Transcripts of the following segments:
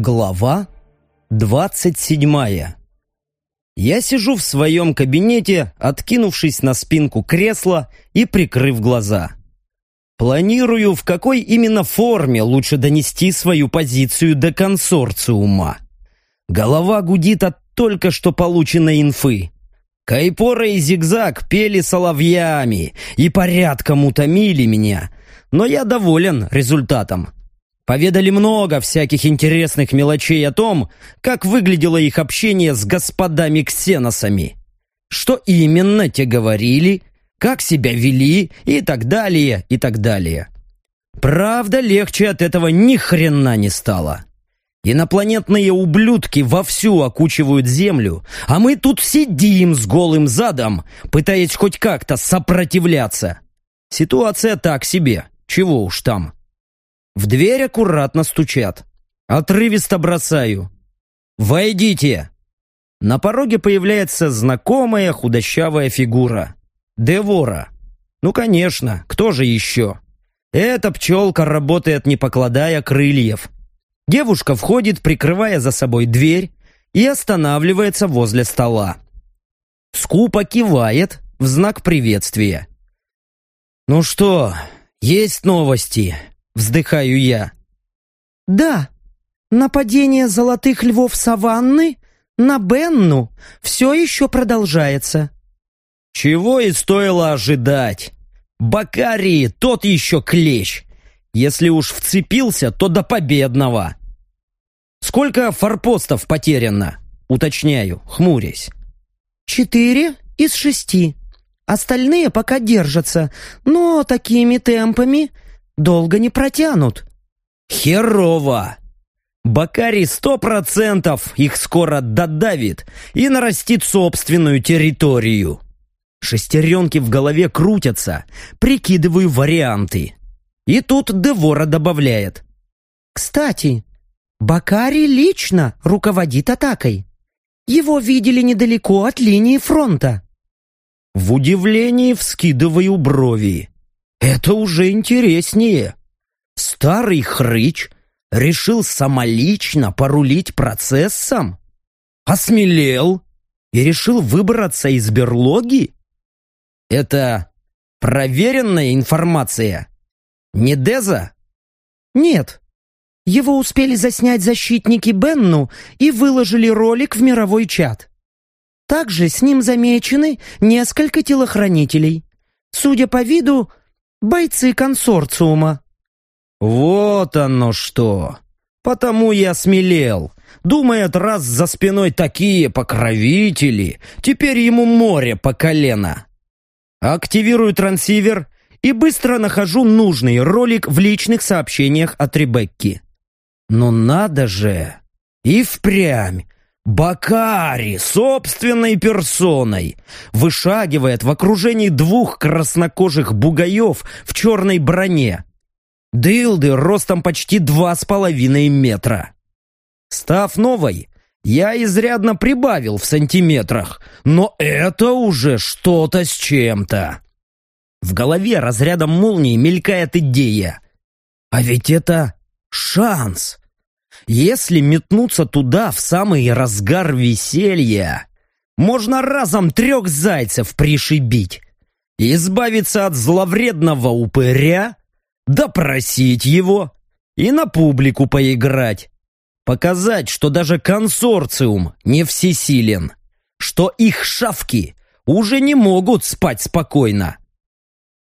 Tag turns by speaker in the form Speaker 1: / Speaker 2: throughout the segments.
Speaker 1: Глава двадцать седьмая Я сижу в своем кабинете, откинувшись на спинку кресла и прикрыв глаза. Планирую, в какой именно форме лучше донести свою позицию до консорциума. Голова гудит от только что полученной инфы. Кайпора и Зигзаг пели соловьями и порядком утомили меня, но я доволен результатом. Поведали много всяких интересных мелочей о том, как выглядело их общение с господами-ксеносами. Что именно те говорили, как себя вели и так далее, и так далее. Правда, легче от этого ни хрена не стало. Инопланетные ублюдки вовсю окучивают Землю, а мы тут сидим с голым задом, пытаясь хоть как-то сопротивляться. Ситуация так себе, чего уж там. В дверь аккуратно стучат. Отрывисто бросаю. «Войдите!» На пороге появляется знакомая худощавая фигура. Девора. Ну, конечно, кто же еще? Эта пчелка работает, не покладая крыльев. Девушка входит, прикрывая за собой дверь, и останавливается возле стола. Скупо кивает в знак приветствия. «Ну что, есть новости?» Вздыхаю я.
Speaker 2: Да, нападение золотых львов саванны на Бенну все еще продолжается.
Speaker 1: Чего и стоило ожидать. Бакарии тот еще клещ. Если уж вцепился, то до победного. Сколько форпостов потеряно? Уточняю, хмурясь.
Speaker 2: Четыре из шести. Остальные пока держатся, но такими темпами долго не протянут».
Speaker 1: «Херово!» Бакари сто процентов их скоро додавит и нарастит собственную территорию. Шестеренки в голове крутятся, прикидываю варианты. И тут Девора добавляет.
Speaker 2: «Кстати, Бакари лично руководит атакой. Его видели недалеко от линии фронта».
Speaker 1: В удивлении вскидываю брови. Это уже интереснее. Старый хрыч решил самолично порулить процессом? Осмелел и решил выбраться из берлоги? Это проверенная информация? Не Деза?
Speaker 2: Нет. Его успели заснять защитники Бенну и выложили ролик в мировой чат. Также с ним замечены несколько телохранителей. Судя по виду, бойцы консорциума».
Speaker 1: «Вот оно что! Потому я смелел. Думает, раз за спиной такие покровители, теперь ему море по колено». Активирую трансивер и быстро нахожу нужный ролик в личных сообщениях от Ребекки. «Но надо же! И впрямь! Бакари собственной персоной вышагивает в окружении двух краснокожих бугаев в черной броне. Дылды ростом почти два с половиной метра. Став новой, я изрядно прибавил в сантиметрах, но это уже что-то с чем-то. В голове разрядом молнии мелькает идея. А ведь это шанс. Если метнуться туда в самый разгар веселья, можно разом трех зайцев пришибить, избавиться от зловредного упыря, допросить его и на публику поиграть. Показать, что даже консорциум не всесилен, что их шавки уже не могут спать спокойно.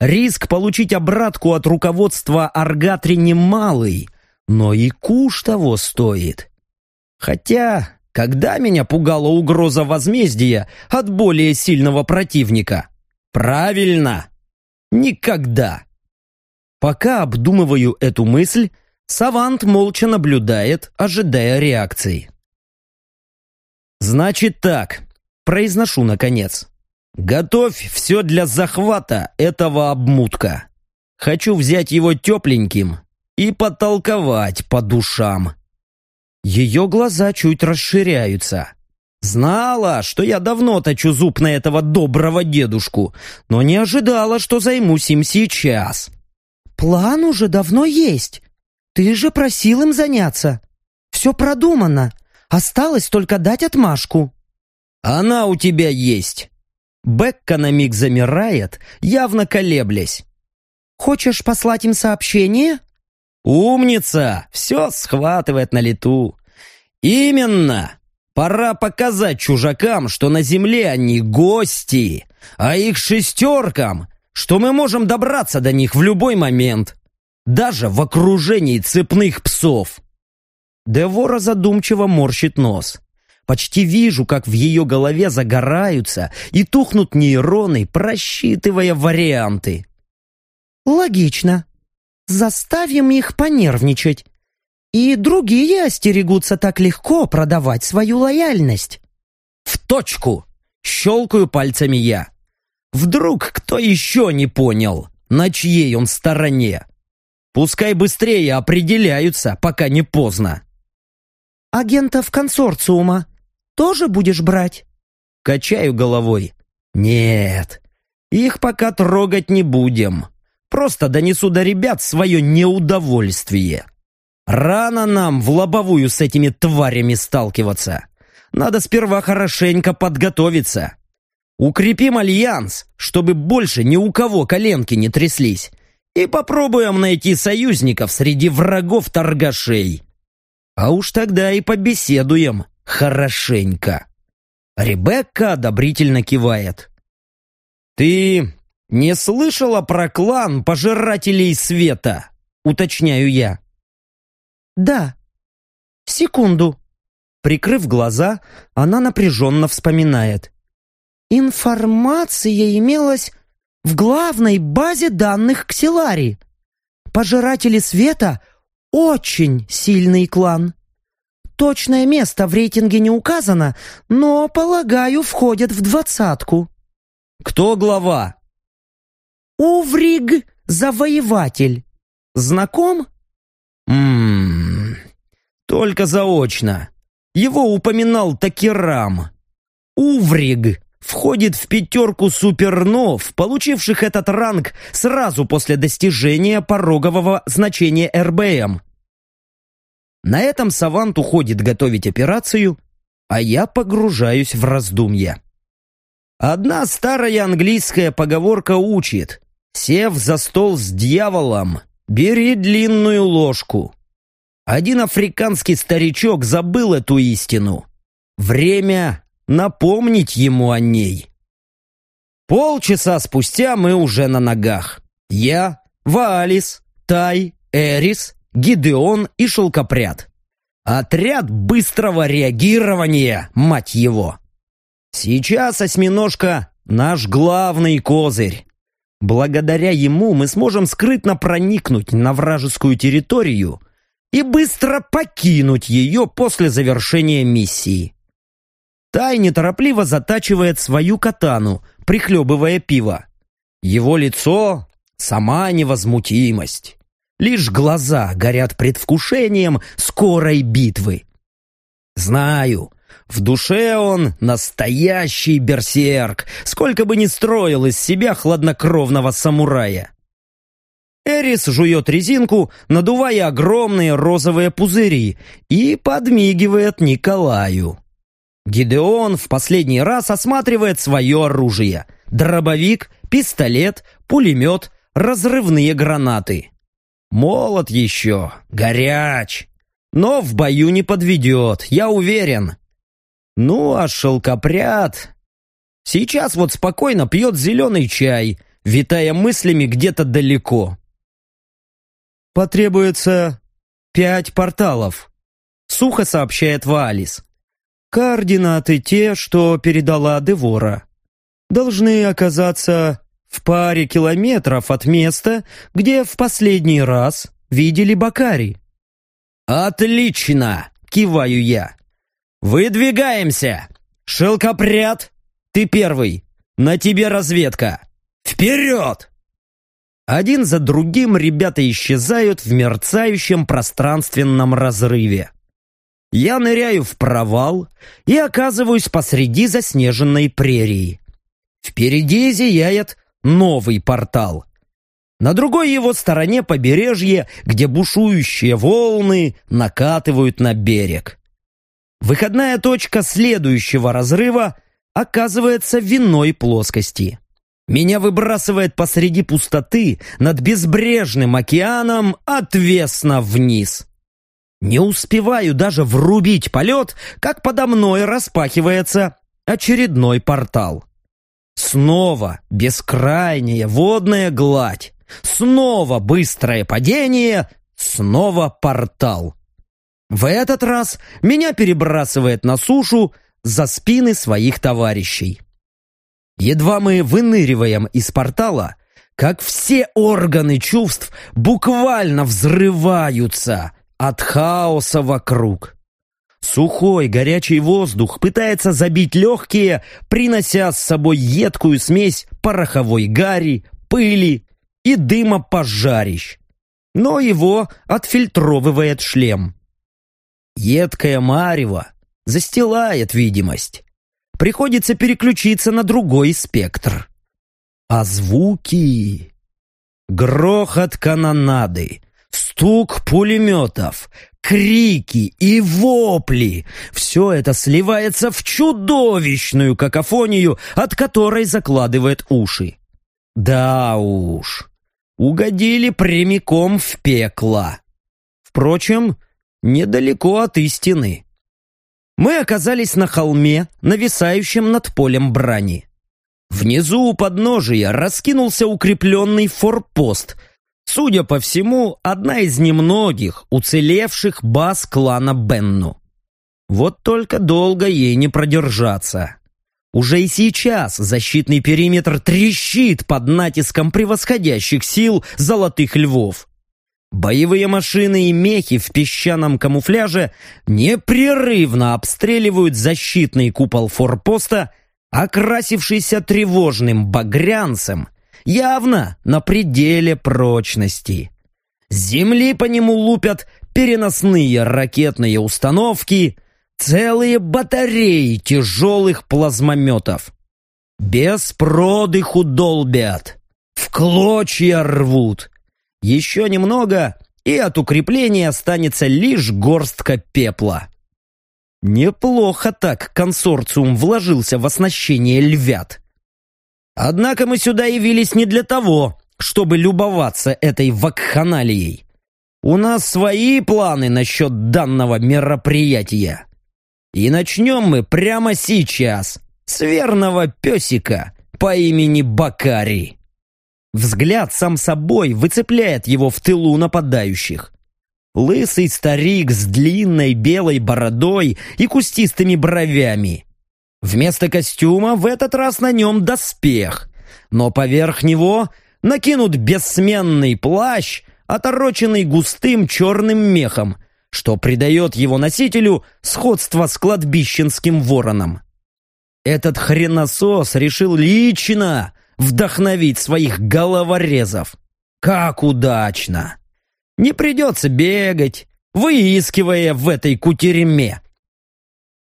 Speaker 1: Риск получить обратку от руководства Аргатри немалый – но и куш того стоит. Хотя, когда меня пугала угроза возмездия от более сильного противника? Правильно! Никогда! Пока обдумываю эту мысль, Савант молча наблюдает, ожидая реакции. «Значит так», — произношу наконец. «Готовь все для захвата этого обмутка. Хочу взять его тепленьким и потолковать по душам. Ее глаза чуть расширяются. Знала, что я давно точу зуб на этого доброго дедушку, но не ожидала, что займусь им сейчас.
Speaker 2: «План уже давно есть. Ты же просил им заняться». Все продумано. Осталось только дать отмашку».
Speaker 1: «Она у тебя есть». Бекка на миг замирает, явно колеблясь.
Speaker 2: «Хочешь послать им сообщение?»
Speaker 1: «Умница! Все схватывает на лету». «Именно! Пора показать чужакам, что на земле они гости, а их шестеркам, что мы можем добраться до них в любой момент, даже в окружении цепных псов». Девора задумчиво морщит нос. Почти вижу, как в ее голове загораются и тухнут нейроны, просчитывая варианты.
Speaker 2: «Логично. Заставим их понервничать. И другие остерегутся так легко продавать свою лояльность».
Speaker 1: «В точку!» — щелкаю пальцами я. «Вдруг кто еще не понял, на чьей он стороне? Пускай быстрее определяются, пока не поздно».
Speaker 2: «Агентов консорциума тоже будешь брать?»
Speaker 1: Качаю головой. «Нет, их пока трогать не будем. Просто донесу до ребят свое неудовольствие. Рано нам в лобовую с этими тварями сталкиваться. Надо сперва хорошенько подготовиться. Укрепим альянс, чтобы больше ни у кого коленки не тряслись. И попробуем найти союзников среди врагов торгашей. А уж тогда и побеседуем хорошенько. Ребекка одобрительно кивает. «Ты не слышала про клан пожирателей света?» Уточняю я.
Speaker 2: «Да». «Секунду».
Speaker 1: Прикрыв глаза, она напряженно вспоминает.
Speaker 2: «Информация имелась в главной базе данных Ксилари. Пожиратели света — очень сильный клан. Точное место в рейтинге не указано, но, полагаю, входят в двадцатку».
Speaker 1: «Кто глава?»
Speaker 2: «Увриг Завоеватель. Знаком?»
Speaker 1: «Ммм... Только заочно. Его упоминал Такирам. Увриг входит в пятерку супернов, получивших этот ранг сразу после достижения порогового значения РБМ. На этом Савант уходит готовить операцию, а я погружаюсь в раздумья. Одна старая английская поговорка учит, сев за стол с дьяволом, бери длинную ложку. Один африканский старичок забыл эту истину. Время напомнить ему о ней. Полчаса спустя мы уже на ногах. Я, Ваалис, Тай, Эрис, Гидеон и Шелкопряд. Отряд быстрого реагирования, мать его. Сейчас осьминожка — наш главный козырь. Благодаря ему мы сможем скрытно проникнуть на вражескую территорию и быстро покинуть ее после завершения миссии. Тай неторопливо затачивает свою катану, прихлебывая пиво. Его лицо — сама невозмутимость. Лишь глаза горят предвкушением скорой битвы. Знаю, в душе он настоящий берсерк, сколько бы ни строил из себя хладнокровного самурая. Эрис жует резинку, надувая огромные розовые пузыри, и подмигивает Николаю. Гидеон в последний раз осматривает свое оружие. Дробовик, пистолет, пулемет, разрывные гранаты. Молод еще, горяч. Но в бою не подведет, я уверен. Ну, а шелкопряд... Сейчас вот спокойно пьет зеленый чай, витая мыслями где-то далеко. Потребуется пять порталов, сухо сообщает Валис. Координаты те, что передала Девора. Должны оказаться в паре километров от места, где в последний раз видели Бакари. «Отлично!» — киваю я. «Выдвигаемся! Шелкопряд, ты первый! На тебе разведка! Вперед!» Один за другим ребята исчезают в мерцающем пространственном разрыве. Я ныряю в провал и оказываюсь посреди заснеженной прерии. Впереди зияет новый портал. На другой его стороне побережье, где бушующие волны накатывают на берег. Выходная точка следующего разрыва оказывается в иной плоскости. Меня выбрасывает посреди пустоты над безбрежным океаном отвесно вниз. Не успеваю даже врубить полет, как подо мной распахивается очередной портал. Снова бескрайняя водная гладь. Снова быстрое падение, снова портал. В этот раз меня перебрасывает на сушу за спины своих товарищей. Едва мы выныриваем из портала, как все органы чувств буквально взрываются от хаоса вокруг. Сухой, горячий воздух пытается забить легкие, принося с собой едкую смесь пороховой гари, пыли и дыма пожарищ. Но его отфильтровывает шлем. Едкое марево застилает видимость. Приходится переключиться на другой спектр. А звуки... Грохот канонады, стук пулеметов, крики и вопли — все это сливается в чудовищную какофонию, от которой закладывает уши. Да уж, угодили прямиком в пекло. Впрочем, недалеко от истины. Мы оказались на холме, нависающем над полем брани. Внизу у подножия раскинулся укрепленный форпост. Судя по всему, одна из немногих уцелевших баз клана Бенну. Вот только долго ей не продержаться. Уже и сейчас защитный периметр трещит под натиском превосходящих сил золотых львов. Боевые машины и мехи в песчаном камуфляже непрерывно обстреливают защитный купол форпоста, окрасившийся тревожным багрянцем, явно на пределе прочности. Земли по нему лупят переносные ракетные установки, целые батареи тяжелых плазмометов. Без продыху долбят, в клочья рвут, еще немного, и от укрепления останется лишь горстка пепла. Неплохо так консорциум вложился в оснащение львят. Однако мы сюда явились не для того, чтобы любоваться этой вакханалией. У нас свои планы насчет данного мероприятия. И начнем мы прямо сейчас с верного песика по имени Бакари. Взгляд сам собой выцепляет его в тылу нападающих. Лысый старик с длинной белой бородой и кустистыми бровями. Вместо костюма в этот раз на нем доспех, но поверх него накинут бессменный плащ, отороченный густым черным мехом, что придает его носителю сходство с кладбищенским вороном. Этот хреносос решил лично вдохновить своих головорезов. Как удачно! Не придется бегать, выискивая в этой кутереме.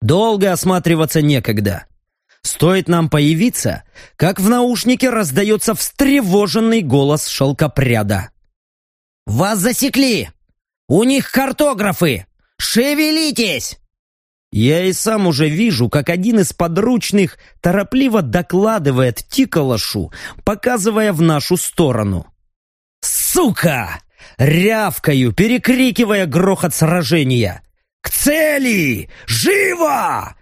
Speaker 1: Долго осматриваться некогда. Стоит нам появиться, как в наушнике раздается встревоженный голос шелкопряда. «Вас засекли! У них картографы! Шевелитесь!» Я и сам уже вижу, как один из подручных торопливо докладывает Тиколошу, показывая в нашу сторону. «Сука!» — рявкаю, перекрикивая грохот сражения. «К цели! Живо!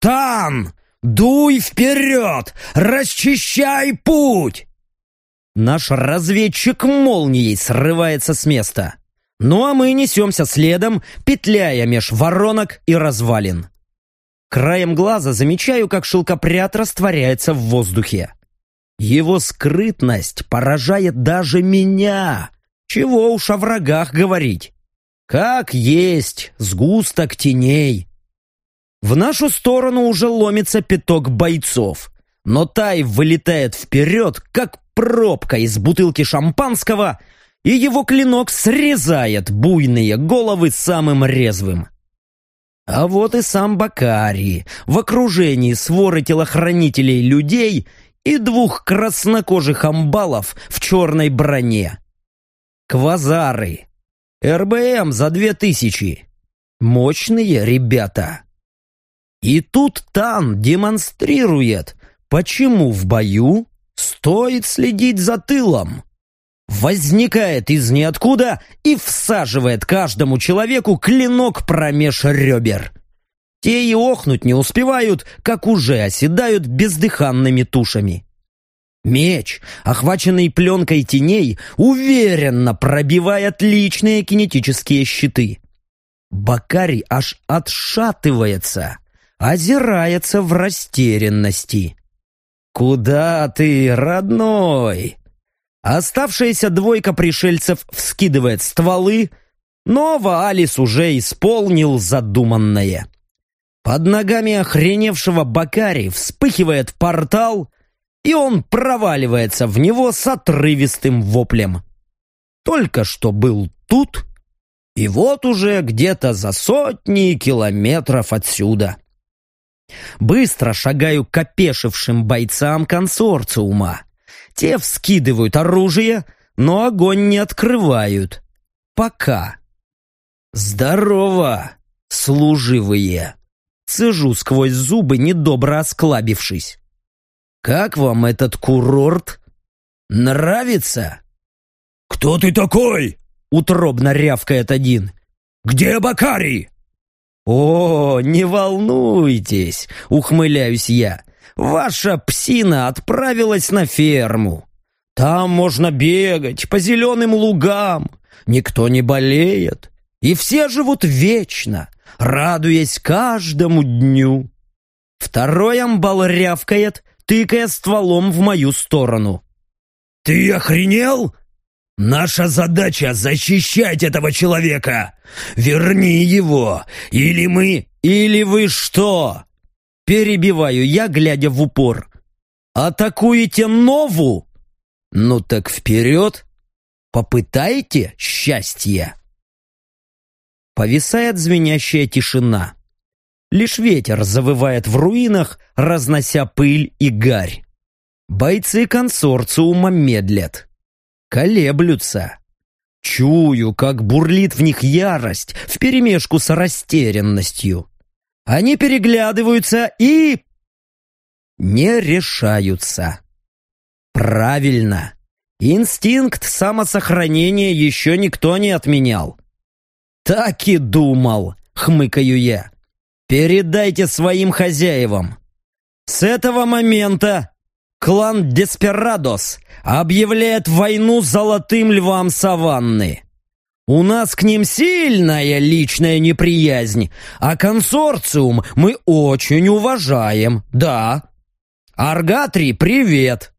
Speaker 1: Там! Дуй вперед! Расчищай путь!» Наш разведчик молнией срывается с места. Ну а мы несемся следом, петляя меж воронок и развалин. Краем глаза замечаю, как шелкопряд растворяется в воздухе. Его скрытность поражает даже меня. Чего уж о врагах говорить. Как есть сгусток теней. В нашу сторону уже ломится пяток бойцов. Но Тай вылетает вперед, как пробка из бутылки шампанского — и его клинок срезает буйные головы самым резвым. А вот и сам Бакари в окружении своры телохранителей людей и двух краснокожих амбалов в черной броне. Квазары. РБМ за две тысячи. Мощные ребята. И тут Тан демонстрирует, почему в бою стоит следить за тылом. Возникает из ниоткуда и всаживает каждому человеку клинок промеж ребер. Те и охнуть не успевают, как уже оседают бездыханными тушами. Меч, охваченный пленкой теней, уверенно пробивает личные кинетические щиты. Бакари аж отшатывается, озирается в растерянности. «Куда ты, родной?» Оставшаяся двойка пришельцев вскидывает стволы, но Ваалис уже исполнил задуманное. Под ногами охреневшего Бакари вспыхивает портал, и он проваливается в него с отрывистым воплем. Только что был тут, и вот уже где-то за сотни километров отсюда. Быстро шагаю к опешившим бойцам консорциума. Те вскидывают оружие, но огонь не открывают. Пока. Здорово, служивые. Цежу сквозь зубы, недобро осклабившись. Как вам этот курорт? Нравится?
Speaker 3: «Кто ты такой?»
Speaker 1: Утробно рявкает один.
Speaker 3: «Где Бакари?»
Speaker 1: «О, не волнуйтесь!» — ухмыляюсь я. «Ваша псина отправилась на ферму. Там можно бегать по зеленым лугам. Никто не болеет. И все живут вечно, радуясь каждому дню». Второй амбал рявкает, тыкая стволом в мою сторону.
Speaker 3: «Ты охренел?» Наша задача — защищать этого человека. Верни его, или мы, или вы что?»
Speaker 1: Перебиваю я, глядя в упор. «Атакуете Нову? Ну так вперед! Попытайте счастье!» Повисает звенящая тишина. Лишь ветер завывает в руинах, разнося пыль и гарь. Бойцы консорциума медлят колеблются. Чую, как бурлит в них ярость вперемешку с растерянностью. Они переглядываются и... не решаются. Правильно. Инстинкт самосохранения еще никто не отменял. Так и думал, хмыкаю я. Передайте своим хозяевам. С этого момента клан Деспирадос объявляет войну золотым львам саванны. У нас к ним сильная личная неприязнь, а консорциум мы очень уважаем, да. Аргатри, привет.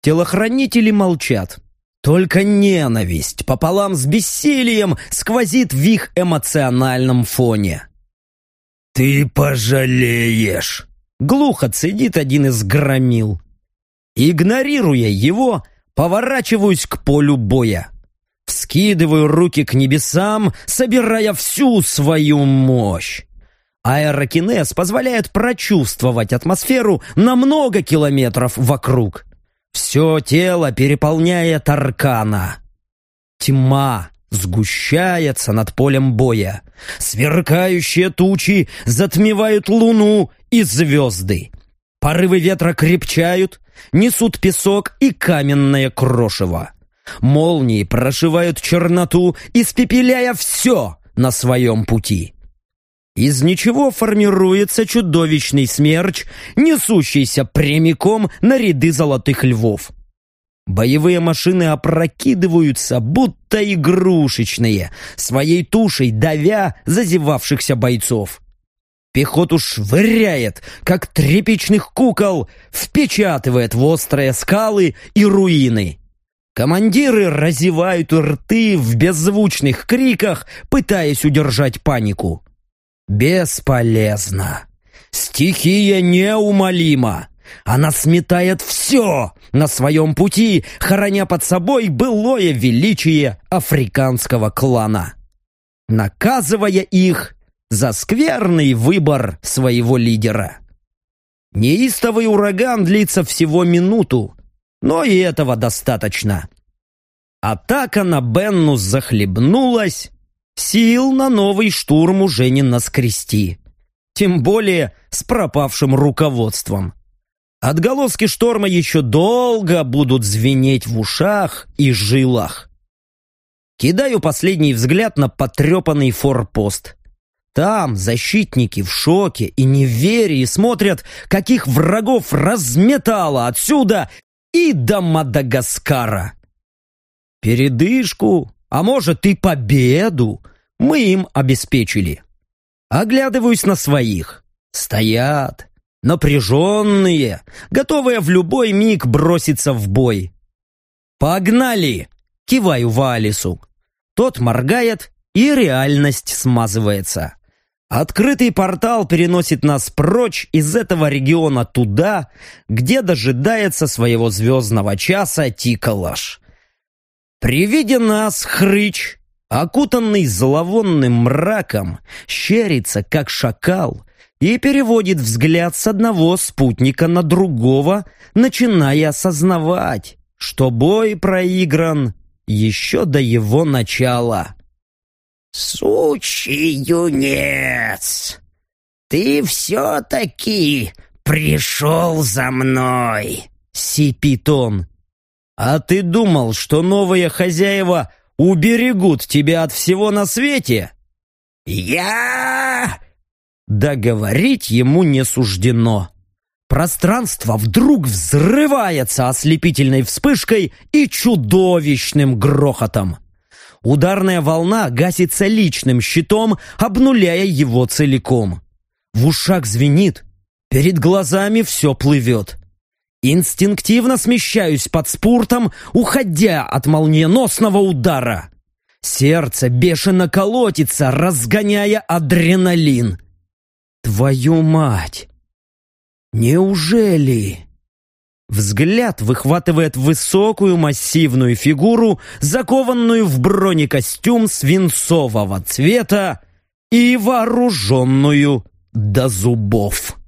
Speaker 1: Телохранители молчат. Только ненависть пополам с бессилием сквозит в их эмоциональном фоне.
Speaker 3: «Ты пожалеешь!»
Speaker 1: Глухо цедит один из громил. Игнорируя его, поворачиваюсь к полю боя. Вскидываю руки к небесам, собирая всю свою мощь. Аэрокинез позволяет прочувствовать атмосферу на много километров вокруг. Все тело переполняет аркана. Тьма сгущается над полем боя. Сверкающие тучи затмевают луну и звезды. Порывы ветра крепчают, несут песок и каменное крошево. Молнии прошивают черноту, испепеляя все на своем пути. Из ничего формируется чудовищный смерч, несущийся прямиком на ряды золотых львов. Боевые машины опрокидываются, будто игрушечные, своей тушей давя зазевавшихся бойцов. Пехоту швыряет, как тряпичных кукол, впечатывает в острые скалы и руины. Командиры разевают рты в беззвучных криках, пытаясь удержать панику. Бесполезно. Стихия неумолима. Она сметает все на своем пути, хороня под собой былое величие африканского клана. Наказывая их за скверный выбор своего лидера. Неистовый ураган длится всего минуту, но и этого достаточно. Атака на Бенну захлебнулась, сил на новый штурм уже не наскрести. Тем более с пропавшим руководством. Отголоски шторма еще долго будут звенеть в ушах и жилах. Кидаю последний взгляд на потрепанный форпост. Там защитники в шоке и неверии смотрят, каких врагов разметало отсюда и до Мадагаскара. Передышку, а может и победу, мы им обеспечили. Оглядываюсь на своих. Стоят, напряженные, готовые в любой миг броситься в бой. «Погнали!» — киваю Валису. Тот моргает, и реальность смазывается. Открытый портал переносит нас прочь из этого региона туда, где дожидается своего звездного часа Тиколаш. При виде нас хрыч, окутанный зловонным мраком, щерится, как шакал, и переводит взгляд с одного спутника на другого, начиная осознавать, что бой проигран еще до его начала.
Speaker 4: «Сучий юнец, ты все-таки пришел за мной!»
Speaker 1: — сипит он. «А ты думал, что новые хозяева уберегут тебя от всего на свете?»
Speaker 4: «Я...»
Speaker 1: Договорить ему не суждено. Пространство вдруг взрывается ослепительной вспышкой и чудовищным грохотом. Ударная волна гасится личным щитом, обнуляя его целиком. В ушах звенит, перед глазами все плывет. Инстинктивно смещаюсь под спуртом, уходя от молниеносного удара. Сердце бешено колотится, разгоняя адреналин. Твою мать! Неужели? Взгляд выхватывает высокую массивную фигуру, закованную в бронекостюм свинцового цвета и вооруженную до зубов.